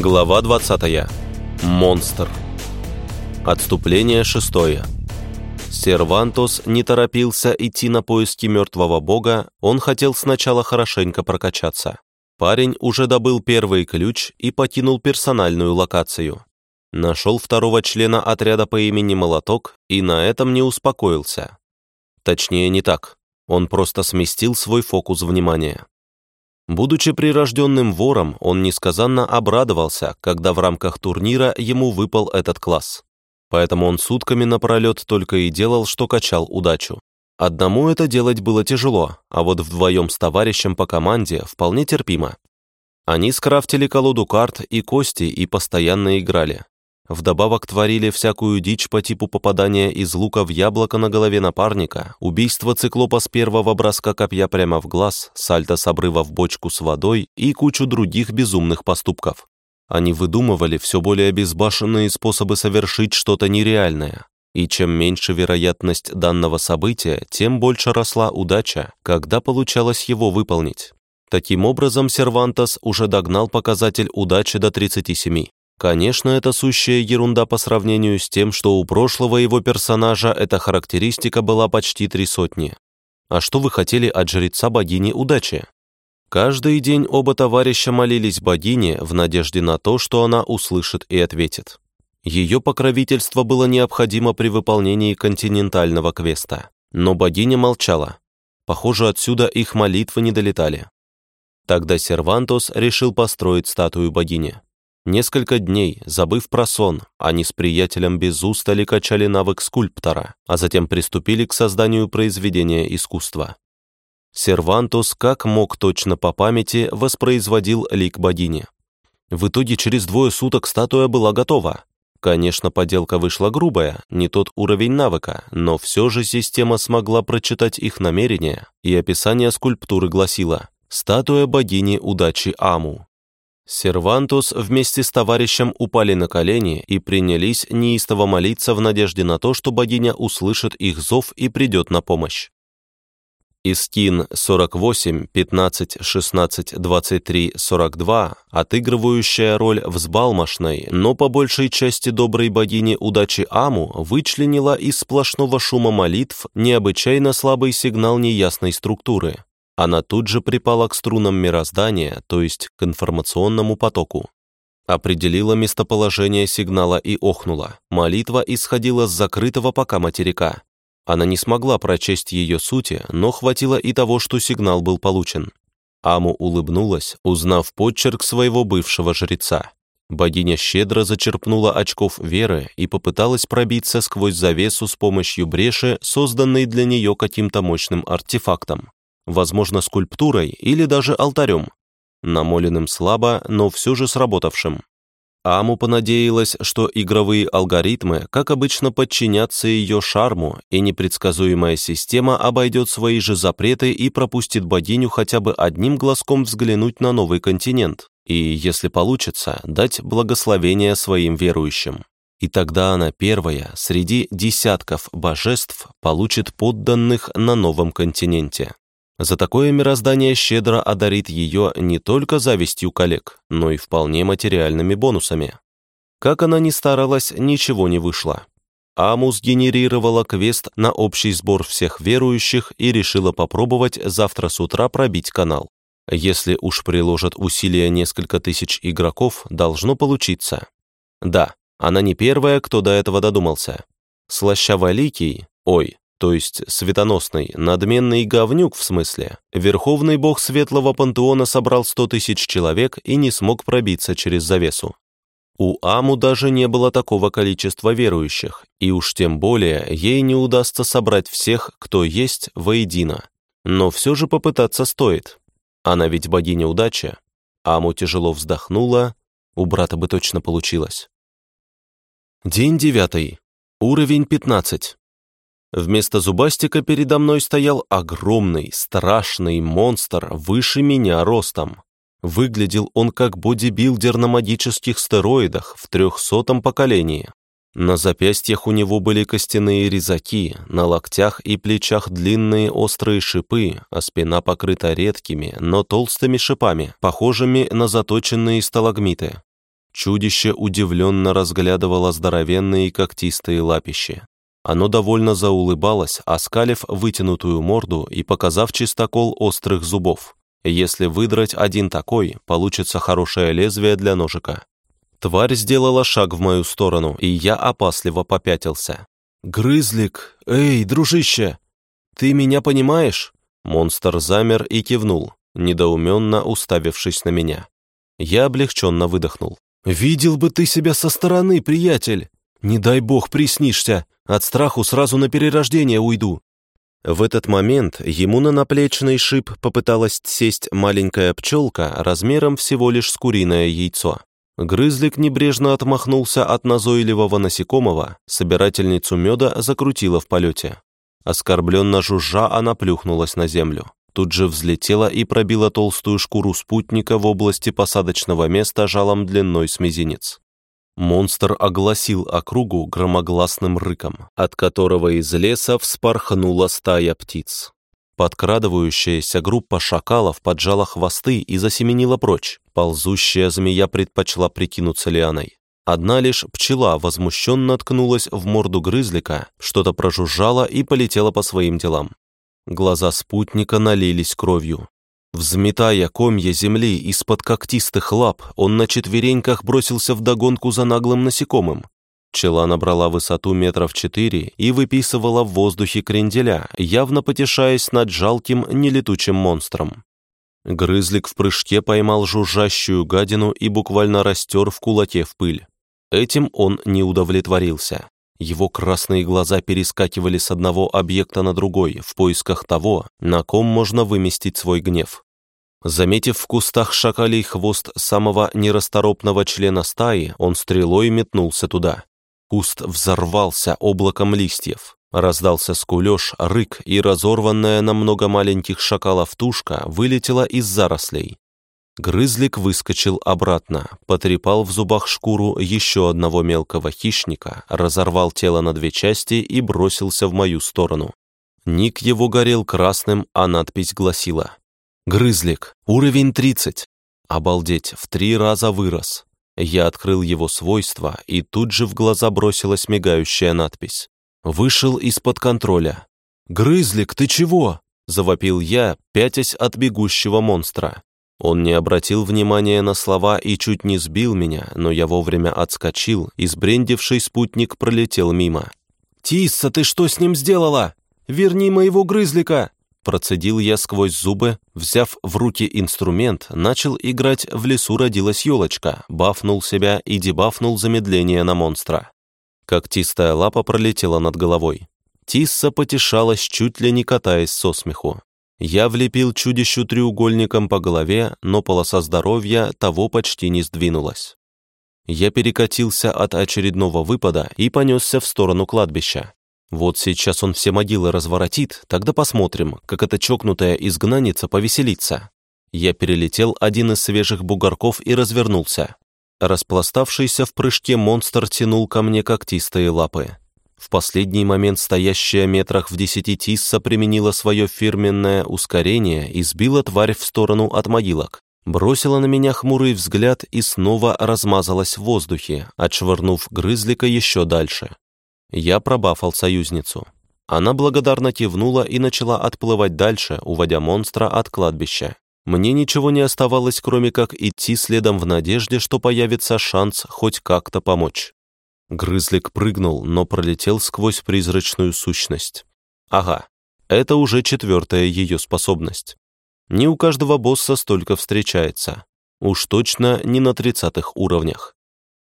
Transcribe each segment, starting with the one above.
Глава 20. Монстр. Отступление шестое. Сервантос не торопился идти на поиски мертвого бога, он хотел сначала хорошенько прокачаться. Парень уже добыл первый ключ и покинул персональную локацию. Нашел второго члена отряда по имени Молоток и на этом не успокоился. Точнее, не так. Он просто сместил свой фокус внимания. Будучи прирожденным вором, он несказанно обрадовался, когда в рамках турнира ему выпал этот класс. Поэтому он сутками напролет только и делал, что качал удачу. Одному это делать было тяжело, а вот вдвоем с товарищем по команде вполне терпимо. Они скрафтили колоду карт и кости и постоянно играли. Вдобавок творили всякую дичь по типу попадания из лука в яблоко на голове напарника, убийство циклопа с первого броска копья прямо в глаз, сальто с обрыва в бочку с водой и кучу других безумных поступков. Они выдумывали все более безбашенные способы совершить что-то нереальное. И чем меньше вероятность данного события, тем больше росла удача, когда получалось его выполнить. Таким образом, Сервантос уже догнал показатель удачи до 37. Конечно, это сущая ерунда по сравнению с тем, что у прошлого его персонажа эта характеристика была почти три сотни. А что вы хотели от жреца богини удачи? Каждый день оба товарища молились богине в надежде на то, что она услышит и ответит. Ее покровительство было необходимо при выполнении континентального квеста. Но богиня молчала. Похоже, отсюда их молитвы не долетали. Тогда Сервантос решил построить статую богини. Несколько дней, забыв про сон, они с приятелем без устали качали навык скульптора, а затем приступили к созданию произведения искусства. Сервантус, как мог точно по памяти, воспроизводил лик богини. В итоге через двое суток статуя была готова. Конечно, поделка вышла грубая, не тот уровень навыка, но все же система смогла прочитать их намерения, и описание скульптуры гласило «Статуя богини удачи Аму». Сервантус вместе с товарищем упали на колени и принялись неистово молиться в надежде на то, что богиня услышит их зов и придет на помощь. Искин 48, 15, 16, 23, 42, отыгрывающая роль взбалмошной, но по большей части доброй богини удачи Аму, вычленила из сплошного шума молитв необычайно слабый сигнал неясной структуры. Она тут же припала к струнам мироздания, то есть к информационному потоку. Определила местоположение сигнала и охнула. Молитва исходила с закрытого пока материка. Она не смогла прочесть ее сути, но хватило и того, что сигнал был получен. Аму улыбнулась, узнав подчерк своего бывшего жреца. Богиня щедро зачерпнула очков веры и попыталась пробиться сквозь завесу с помощью бреши, созданной для нее каким-то мощным артефактом возможно, скульптурой или даже алтарем, намоленным слабо, но все же сработавшим. Аму понадеялась, что игровые алгоритмы, как обычно, подчинятся ее шарму, и непредсказуемая система обойдет свои же запреты и пропустит богиню хотя бы одним глазком взглянуть на новый континент, и, если получится, дать благословение своим верующим. И тогда она первая среди десятков божеств получит подданных на новом континенте. За такое мироздание щедро одарит ее не только завистью коллег, но и вполне материальными бонусами. Как она ни старалась, ничего не вышло. Амус генерировала квест на общий сбор всех верующих и решила попробовать завтра с утра пробить канал. Если уж приложат усилия несколько тысяч игроков, должно получиться. Да, она не первая, кто до этого додумался. Слащаволикий, ой, то есть светоносный, надменный говнюк в смысле. Верховный бог светлого пантеона собрал сто тысяч человек и не смог пробиться через завесу. У Аму даже не было такого количества верующих, и уж тем более ей не удастся собрать всех, кто есть, воедино. Но все же попытаться стоит. Она ведь богиня удачи. Аму тяжело вздохнула, у брата бы точно получилось. День девятый. Уровень пятнадцать. Вместо зубастика передо мной стоял огромный, страшный монстр выше меня ростом. Выглядел он как бодибилдер на магических стероидах в трехсотом поколении. На запястьях у него были костяные резаки, на локтях и плечах длинные острые шипы, а спина покрыта редкими, но толстыми шипами, похожими на заточенные сталагмиты. Чудище удивленно разглядывало здоровенные когтистые лапищи. Оно довольно заулыбалось, оскалив вытянутую морду и показав чистокол острых зубов. Если выдрать один такой, получится хорошее лезвие для ножика. Тварь сделала шаг в мою сторону, и я опасливо попятился. «Грызлик! Эй, дружище! Ты меня понимаешь?» Монстр замер и кивнул, недоуменно уставившись на меня. Я облегченно выдохнул. «Видел бы ты себя со стороны, приятель! Не дай бог приснишься, от страху сразу на перерождение уйду!» В этот момент ему на наплечный шип попыталась сесть маленькая пчелка размером всего лишь с куриное яйцо. Грызлик небрежно отмахнулся от назойливого насекомого, собирательницу меда закрутила в полете. Оскорбленно жужжа, она плюхнулась на землю. Тут же взлетела и пробила толстую шкуру спутника в области посадочного места жалом длиной с мизинец. Монстр огласил округу громогласным рыком, от которого из леса вспорхнула стая птиц. Подкрадывающаяся группа шакалов поджала хвосты и засеменила прочь. Ползущая змея предпочла прикинуться лианой. Одна лишь пчела возмущенно ткнулась в морду грызлика, что-то прожужжала и полетела по своим делам. Глаза спутника налились кровью. Взметая комья земли из-под когтистых лап, он на четвереньках бросился в догонку за наглым насекомым. Пчела набрала высоту метров четыре и выписывала в воздухе кренделя, явно потешаясь над жалким нелетучим монстром. Грызлик в прыжке поймал жужжащую гадину и буквально растер в кулаке в пыль. Этим он не удовлетворился. Его красные глаза перескакивали с одного объекта на другой в поисках того, на ком можно выместить свой гнев. Заметив в кустах шакалей хвост самого нерасторопного члена стаи, он стрелой метнулся туда. Куст взорвался облаком листьев. Раздался скулеж, рык, и разорванная на много маленьких шакалов тушка вылетела из зарослей. Грызлик выскочил обратно, потрепал в зубах шкуру еще одного мелкого хищника, разорвал тело на две части и бросился в мою сторону. Ник его горел красным, а надпись гласила «Грызлик, уровень 30». Обалдеть, в три раза вырос. Я открыл его свойства, и тут же в глаза бросилась мигающая надпись. Вышел из-под контроля. «Грызлик, ты чего?» – завопил я, пятясь от бегущего монстра. Он не обратил внимания на слова и чуть не сбил меня, но я вовремя отскочил, и сбрендивший спутник пролетел мимо. «Тисса, ты что с ним сделала? Верни моего грызлика!» Процедил я сквозь зубы, взяв в руки инструмент, начал играть «В лесу родилась елочка», бафнул себя и дебафнул замедление на монстра. Когтистая лапа пролетела над головой. Тисса потешалась, чуть ли не катаясь со смеху. Я влепил чудищу треугольником по голове, но полоса здоровья того почти не сдвинулась. Я перекатился от очередного выпада и понесся в сторону кладбища. Вот сейчас он все могилы разворотит, тогда посмотрим, как эта чокнутая изгнанница повеселится. Я перелетел один из свежих бугорков и развернулся. Распластавшийся в прыжке монстр тянул ко мне когтистые лапы. В последний момент стоящая метрах в десяти Тисса применила свое фирменное ускорение и сбила тварь в сторону от могилок. Бросила на меня хмурый взгляд и снова размазалась в воздухе, отшвырнув грызлика еще дальше. Я пробафал союзницу. Она благодарно кивнула и начала отплывать дальше, уводя монстра от кладбища. Мне ничего не оставалось, кроме как идти следом в надежде, что появится шанс хоть как-то помочь. Грызлик прыгнул, но пролетел сквозь призрачную сущность. Ага, это уже четвертая ее способность. Не у каждого босса столько встречается. Уж точно не на тридцатых уровнях.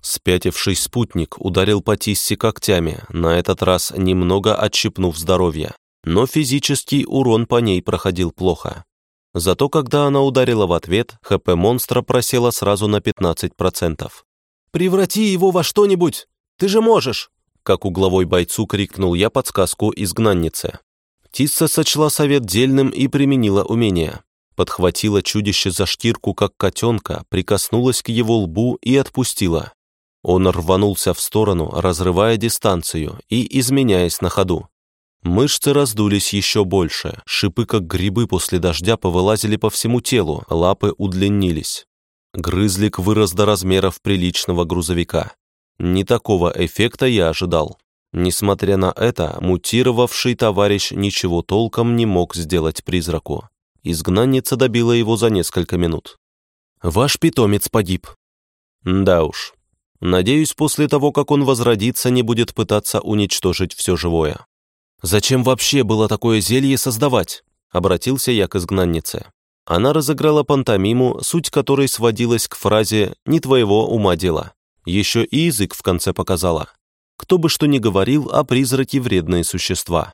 Спятивший спутник ударил по Тиссе когтями, на этот раз немного отщипнув здоровье. Но физический урон по ней проходил плохо. Зато когда она ударила в ответ, ХП монстра просело сразу на 15%. «Преврати его во что-нибудь!» Ты же можешь!» Как угловой бойцу крикнул я подсказку изгнаннице. Тисса сочла совет дельным и применила умение. Подхватила чудище за шкирку, как котенка, прикоснулась к его лбу и отпустила. Он рванулся в сторону, разрывая дистанцию и изменяясь на ходу. Мышцы раздулись еще больше, шипы, как грибы после дождя, повылазили по всему телу, лапы удлинились. Грызлик вырос до размеров приличного грузовика. Не такого эффекта я ожидал. Несмотря на это, мутировавший товарищ ничего толком не мог сделать призраку. Изгнанница добила его за несколько минут. «Ваш питомец погиб». Да уж. Надеюсь, после того, как он возродится, не будет пытаться уничтожить все живое. «Зачем вообще было такое зелье создавать?» Обратился я к изгнаннице. Она разыграла пантомиму, суть которой сводилась к фразе «не твоего ума дело». Еще и язык в конце показала. Кто бы что ни говорил, а призраки вредные существа.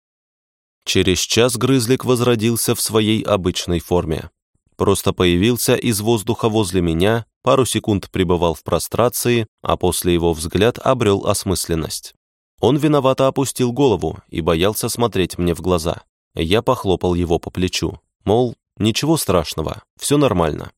Через час грызлик возродился в своей обычной форме. Просто появился из воздуха возле меня, пару секунд пребывал в прострации, а после его взгляд обрел осмысленность. Он виновато опустил голову и боялся смотреть мне в глаза. Я похлопал его по плечу, мол, ничего страшного, все нормально.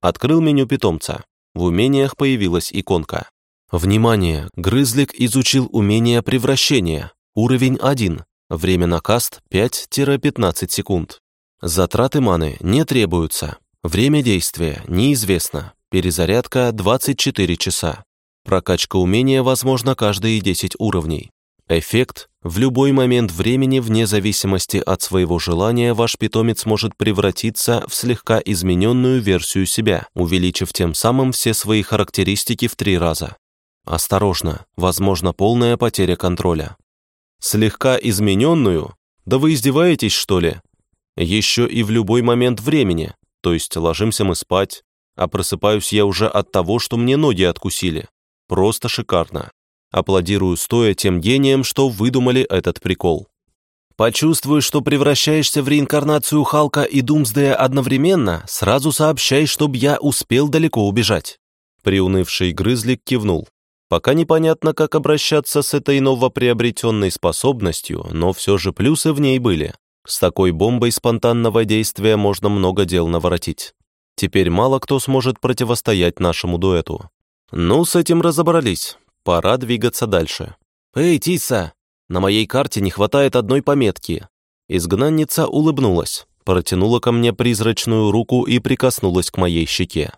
Открыл меню питомца. В умениях появилась иконка. Внимание! Грызлик изучил умение превращения. Уровень 1. Время на каст 5-15 секунд. Затраты маны не требуются. Время действия неизвестно. Перезарядка 24 часа. Прокачка умения возможна каждые 10 уровней. Эффект – в любой момент времени, вне зависимости от своего желания, ваш питомец может превратиться в слегка измененную версию себя, увеличив тем самым все свои характеристики в три раза. Осторожно, возможно полная потеря контроля. Слегка измененную? Да вы издеваетесь, что ли? Еще и в любой момент времени, то есть ложимся мы спать, а просыпаюсь я уже от того, что мне ноги откусили. Просто шикарно. Аплодирую стоя тем гением, что выдумали этот прикол. Почувствуешь, что превращаешься в реинкарнацию Халка и Думсдея одновременно, сразу сообщай, чтоб я успел далеко убежать. Приунывший грызлик кивнул. Пока непонятно, как обращаться с этой новоприобретенной способностью, но все же плюсы в ней были. С такой бомбой спонтанного действия можно много дел наворотить. Теперь мало кто сможет противостоять нашему дуэту. Ну, с этим разобрались. Пора двигаться дальше. «Эй, Тиса! На моей карте не хватает одной пометки». Изгнанница улыбнулась, протянула ко мне призрачную руку и прикоснулась к моей щеке.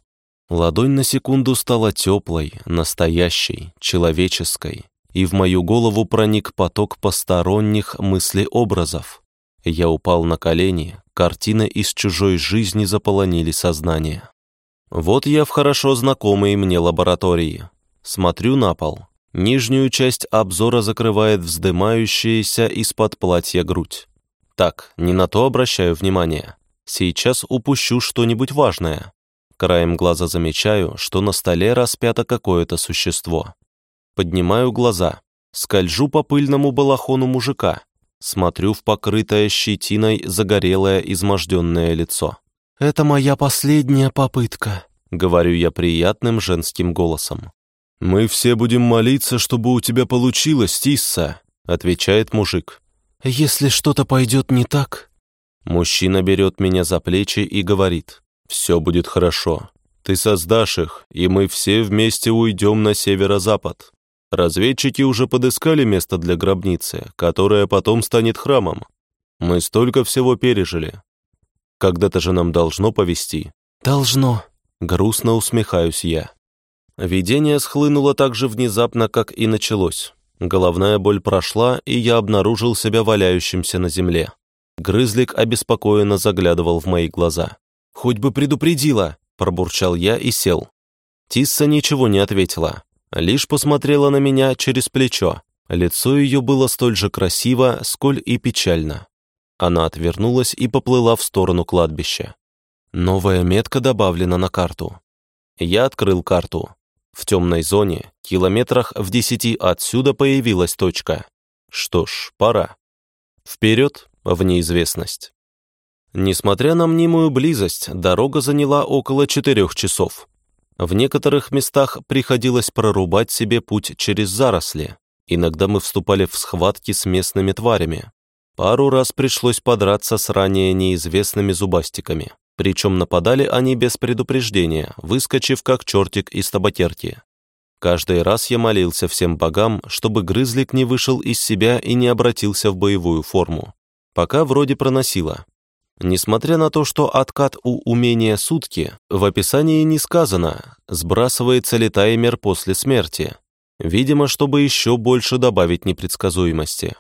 Ладонь на секунду стала теплой, настоящей, человеческой, и в мою голову проник поток посторонних мыслеобразов. Я упал на колени, картины из чужой жизни заполонили сознание. Вот я в хорошо знакомой мне лаборатории. Смотрю на пол. Нижнюю часть обзора закрывает вздымающаяся из-под платья грудь. Так, не на то обращаю внимание. Сейчас упущу что-нибудь важное. Краем глаза замечаю, что на столе распято какое-то существо. Поднимаю глаза, скольжу по пыльному балахону мужика, смотрю в покрытое щетиной загорелое изможденное лицо. «Это моя последняя попытка», — говорю я приятным женским голосом. «Мы все будем молиться, чтобы у тебя получилось, Тисса», — отвечает мужик. «Если что-то пойдет не так...» Мужчина берет меня за плечи и говорит. Все будет хорошо. Ты создашь их, и мы все вместе уйдем на северо-запад. Разведчики уже подыскали место для гробницы, которая потом станет храмом. Мы столько всего пережили. Когда-то же нам должно повести. Должно. Грустно усмехаюсь я. Видение схлынуло так же внезапно, как и началось. Головная боль прошла, и я обнаружил себя валяющимся на земле. Грызлик обеспокоенно заглядывал в мои глаза. «Хоть бы предупредила!» – пробурчал я и сел. Тисса ничего не ответила, лишь посмотрела на меня через плечо. Лицо ее было столь же красиво, сколь и печально. Она отвернулась и поплыла в сторону кладбища. Новая метка добавлена на карту. Я открыл карту. В темной зоне, километрах в десяти отсюда появилась точка. Что ж, пора. Вперед в неизвестность. Несмотря на мнимую близость, дорога заняла около четырех часов. В некоторых местах приходилось прорубать себе путь через заросли. Иногда мы вступали в схватки с местными тварями. Пару раз пришлось подраться с ранее неизвестными зубастиками. Причем нападали они без предупреждения, выскочив как чертик из табакерки. Каждый раз я молился всем богам, чтобы грызлик не вышел из себя и не обратился в боевую форму. Пока вроде проносило, Несмотря на то, что откат у умения сутки, в описании не сказано, сбрасывается ли таймер после смерти. Видимо, чтобы еще больше добавить непредсказуемости.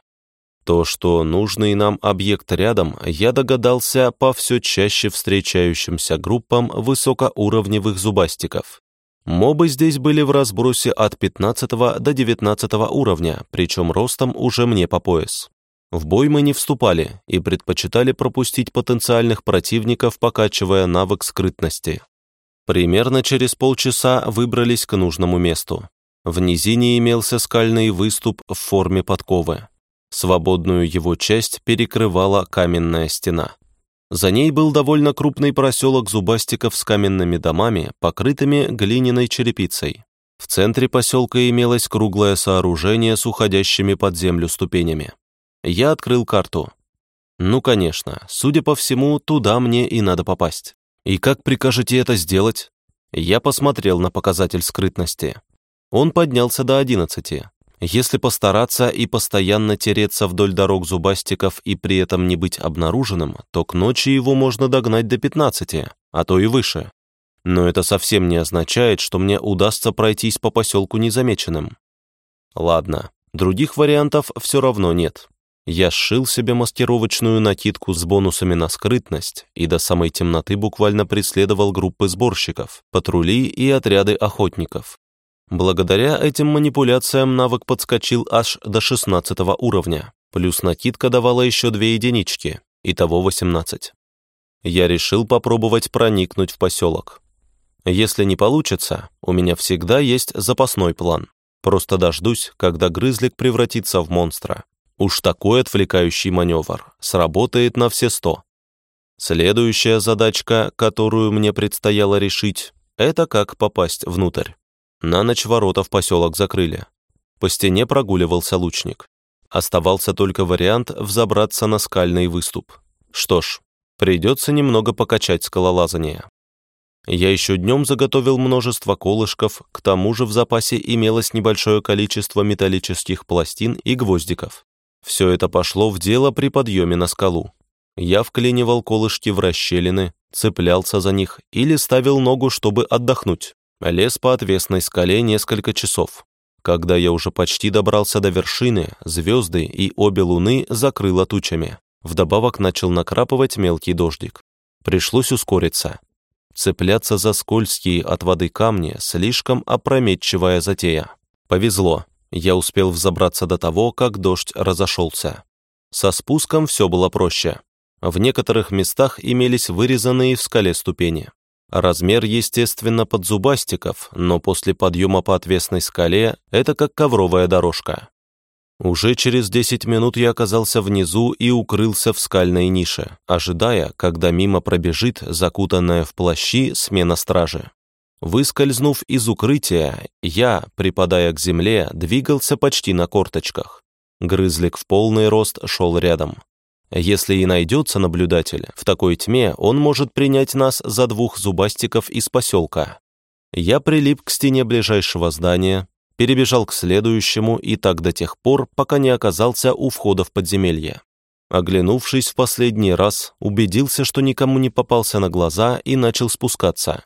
То, что нужный нам объект рядом, я догадался по все чаще встречающимся группам высокоуровневых зубастиков. Мобы здесь были в разбросе от 15 до 19 уровня, причем ростом уже мне по пояс. В бой мы не вступали и предпочитали пропустить потенциальных противников, покачивая навык скрытности. Примерно через полчаса выбрались к нужному месту. В низине имелся скальный выступ в форме подковы. Свободную его часть перекрывала каменная стена. За ней был довольно крупный проселок зубастиков с каменными домами, покрытыми глиняной черепицей. В центре поселка имелось круглое сооружение с уходящими под землю ступенями. Я открыл карту. Ну, конечно, судя по всему, туда мне и надо попасть. И как прикажете это сделать? Я посмотрел на показатель скрытности. Он поднялся до 11. Если постараться и постоянно тереться вдоль дорог зубастиков и при этом не быть обнаруженным, то к ночи его можно догнать до 15, а то и выше. Но это совсем не означает, что мне удастся пройтись по поселку незамеченным. Ладно, других вариантов все равно нет. Я сшил себе маскировочную накидку с бонусами на скрытность и до самой темноты буквально преследовал группы сборщиков, патрули и отряды охотников. Благодаря этим манипуляциям навык подскочил аж до 16 уровня, плюс накидка давала еще две единички, итого 18. Я решил попробовать проникнуть в поселок. Если не получится, у меня всегда есть запасной план. Просто дождусь, когда грызлик превратится в монстра. Уж такой отвлекающий маневр сработает на все сто. Следующая задачка, которую мне предстояло решить, это как попасть внутрь. На ночь ворота в поселок закрыли. По стене прогуливался лучник. Оставался только вариант взобраться на скальный выступ. Что ж, придется немного покачать скалолазание. Я еще днем заготовил множество колышков, к тому же в запасе имелось небольшое количество металлических пластин и гвоздиков. Все это пошло в дело при подъеме на скалу. Я вклинивал колышки в расщелины, цеплялся за них или ставил ногу, чтобы отдохнуть. Лез по отвесной скале несколько часов. Когда я уже почти добрался до вершины, звезды и обе луны закрыло тучами. Вдобавок начал накрапывать мелкий дождик. Пришлось ускориться. Цепляться за скользкие от воды камни – слишком опрометчивая затея. Повезло. Я успел взобраться до того, как дождь разошелся. Со спуском все было проще. В некоторых местах имелись вырезанные в скале ступени. Размер, естественно, под зубастиков, но после подъема по отвесной скале это как ковровая дорожка. Уже через 10 минут я оказался внизу и укрылся в скальной нише, ожидая, когда мимо пробежит закутанная в плащи смена стражи. Выскользнув из укрытия, я, припадая к земле, двигался почти на корточках. Грызлик в полный рост шел рядом. Если и найдется наблюдатель, в такой тьме он может принять нас за двух зубастиков из поселка. Я прилип к стене ближайшего здания, перебежал к следующему и так до тех пор, пока не оказался у входа в подземелье. Оглянувшись в последний раз, убедился, что никому не попался на глаза и начал спускаться.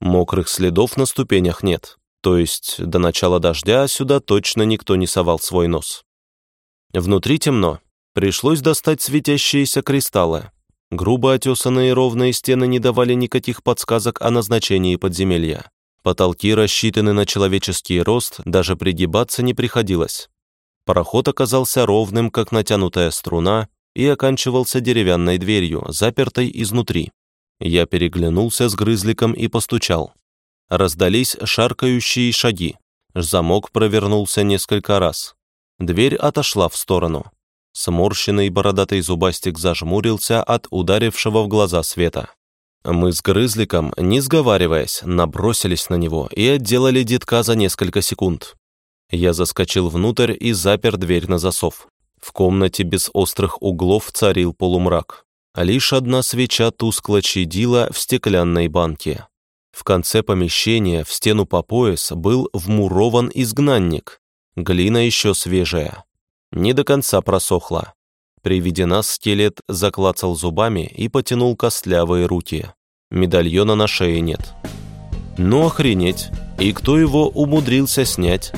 Мокрых следов на ступенях нет, то есть до начала дождя сюда точно никто не совал свой нос. Внутри темно, пришлось достать светящиеся кристаллы. Грубо отесанные ровные стены не давали никаких подсказок о назначении подземелья. Потолки рассчитаны на человеческий рост, даже пригибаться не приходилось. Пароход оказался ровным, как натянутая струна, и оканчивался деревянной дверью, запертой изнутри. Я переглянулся с грызликом и постучал. Раздались шаркающие шаги. Замок провернулся несколько раз. Дверь отошла в сторону. Сморщенный бородатый зубастик зажмурился от ударившего в глаза света. Мы с Грызликом, не сговариваясь, набросились на него и отделали детка за несколько секунд. Я заскочил внутрь и запер дверь на засов. В комнате без острых углов царил полумрак. Лишь одна свеча тускло чадила в стеклянной банке. В конце помещения в стену по пояс был вмурован изгнанник. Глина еще свежая. Не до конца просохла. При виде нас скелет заклацал зубами и потянул костлявые руки. Медальона на шее нет. Ну охренеть! И кто его умудрился снять?